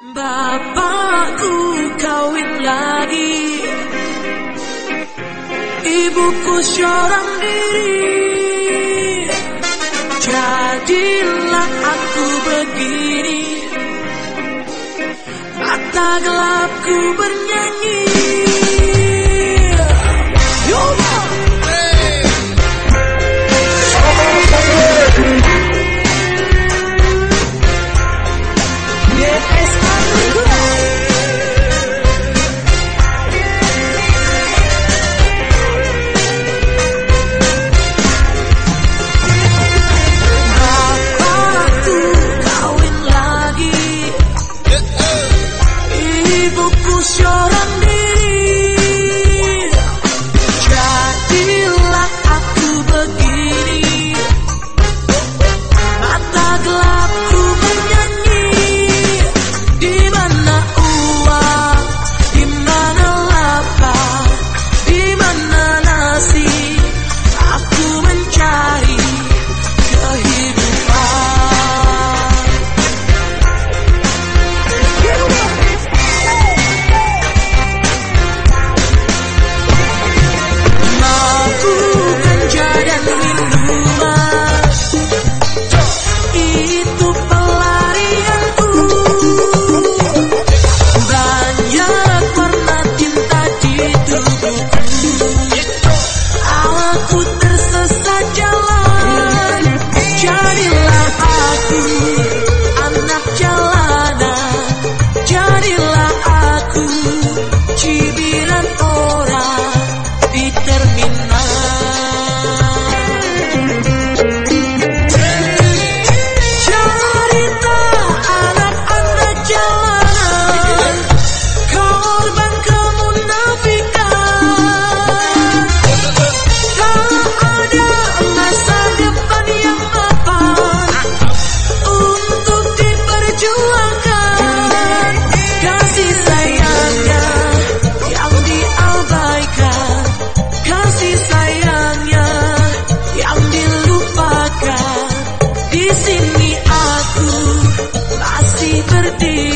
Bapakku kawin lagi. Ibuku seorang diri. Jadilah aku begini. Mata gelapku bernyanyi sure The.